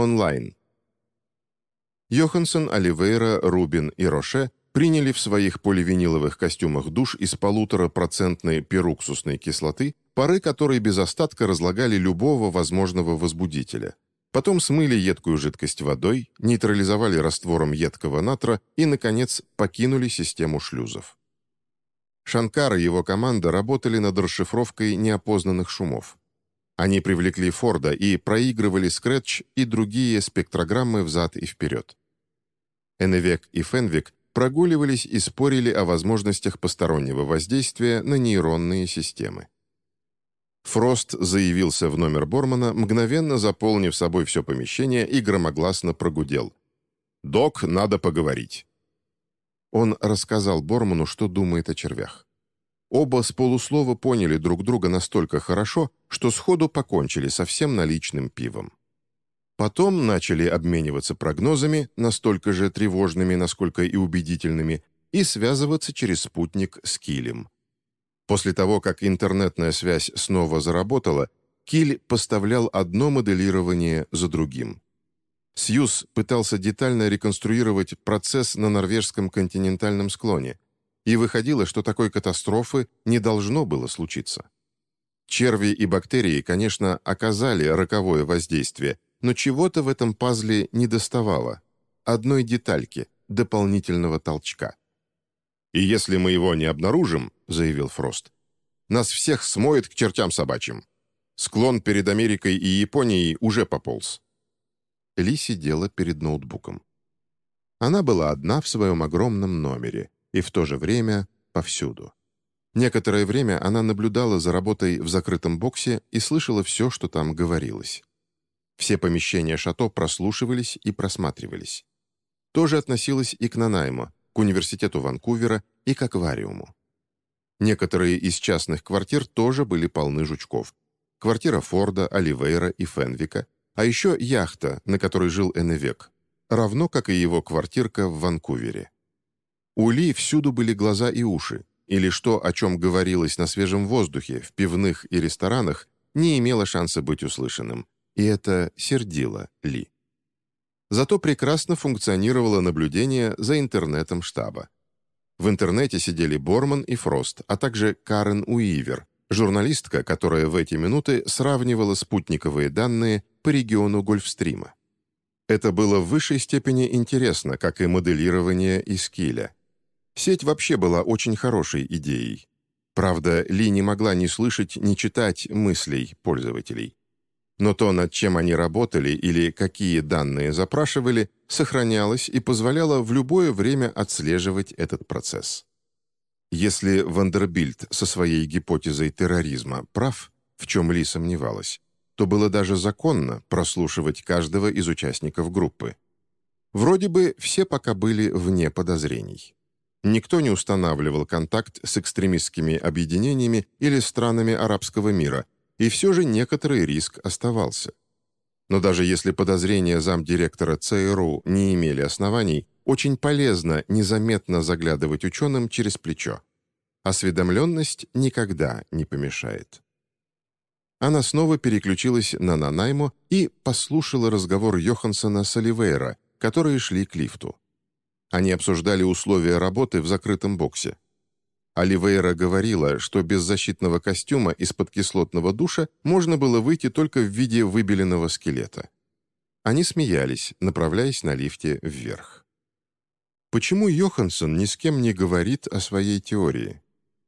онлайн. Йоханссон, Оливейра, Рубин и Роше приняли в своих поливиниловых костюмах душ из полуторапроцентной перуксусной кислоты, пары которой без остатка разлагали любого возможного возбудителя. Потом смыли едкую жидкость водой, нейтрализовали раствором едкого натра и, наконец, покинули систему шлюзов. Шанкар и его команда работали над расшифровкой неопознанных шумов. Они привлекли Форда и проигрывали скретч и другие спектрограммы взад и вперед. Эневек и Фенвик прогуливались и спорили о возможностях постороннего воздействия на нейронные системы. Фрост заявился в номер Бормана, мгновенно заполнив собой все помещение и громогласно прогудел. «Док, надо поговорить». Он рассказал Борману, что думает о червях. Оба с полуслова поняли друг друга настолько хорошо, что сходу покончили со всем наличным пивом. Потом начали обмениваться прогнозами, настолько же тревожными, насколько и убедительными, и связываться через спутник с Килем. После того, как интернетная связь снова заработала, Киль поставлял одно моделирование за другим. Сьюз пытался детально реконструировать процесс на норвежском континентальном склоне, и выходило, что такой катастрофы не должно было случиться. Черви и бактерии, конечно, оказали роковое воздействие – но чего-то в этом пазле недоставало. Одной детальки, дополнительного толчка. «И если мы его не обнаружим», — заявил Фрост, «нас всех смоет к чертям собачьим. Склон перед Америкой и Японией уже пополз». Ли сидела перед ноутбуком. Она была одна в своем огромном номере и в то же время повсюду. Некоторое время она наблюдала за работой в закрытом боксе и слышала все, что там говорилось. Все помещения шато прослушивались и просматривались. То же относилось и к Нанаймо, к университету Ванкувера и к аквариуму. Некоторые из частных квартир тоже были полны жучков. Квартира Форда, Оливейра и Фенвика, а еще яхта, на которой жил Эннвек, равно как и его квартирка в Ванкувере. У Ли всюду были глаза и уши, или что, о чем говорилось на свежем воздухе, в пивных и ресторанах, не имело шанса быть услышанным, и это сердило Ли. Зато прекрасно функционировало наблюдение за интернетом штаба. В интернете сидели Борман и Фрост, а также Карен Уивер, журналистка, которая в эти минуты сравнивала спутниковые данные по региону Гольфстрима. Это было в высшей степени интересно, как и моделирование и скиля. Сеть вообще была очень хорошей идеей. Правда, Ли не могла ни слышать, ни читать мыслей пользователей но то, над чем они работали или какие данные запрашивали, сохранялось и позволяло в любое время отслеживать этот процесс. Если Вандербильд со своей гипотезой терроризма прав, в чем Ли сомневалась, то было даже законно прослушивать каждого из участников группы. Вроде бы все пока были вне подозрений. Никто не устанавливал контакт с экстремистскими объединениями или странами арабского мира – и все же некоторый риск оставался. Но даже если подозрения замдиректора ЦРУ не имели оснований, очень полезно незаметно заглядывать ученым через плечо. Осведомленность никогда не помешает. Она снова переключилась на Нанаймо и послушала разговор Йохансона с Оливейра, которые шли к лифту. Они обсуждали условия работы в закрытом боксе. Оливейра говорила, что без защитного костюма из-под кислотного душа можно было выйти только в виде выбеленного скелета. Они смеялись, направляясь на лифте вверх. Почему Йоханссон ни с кем не говорит о своей теории?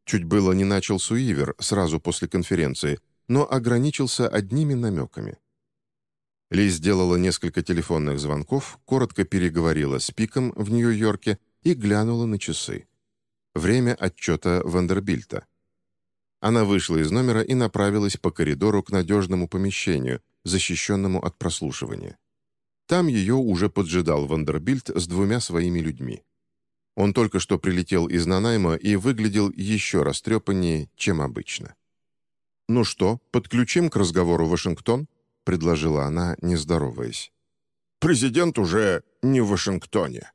Чуть было не начал Суивер сразу после конференции, но ограничился одними намеками. Ли сделала несколько телефонных звонков, коротко переговорила с Пиком в Нью-Йорке и глянула на часы. Время отчета Вандербильта. Она вышла из номера и направилась по коридору к надежному помещению, защищенному от прослушивания. Там ее уже поджидал Вандербильт с двумя своими людьми. Он только что прилетел из Нанайма и выглядел еще растрепаннее, чем обычно. «Ну что, подключим к разговору Вашингтон?» — предложила она, не здороваясь. «Президент уже не в Вашингтоне»,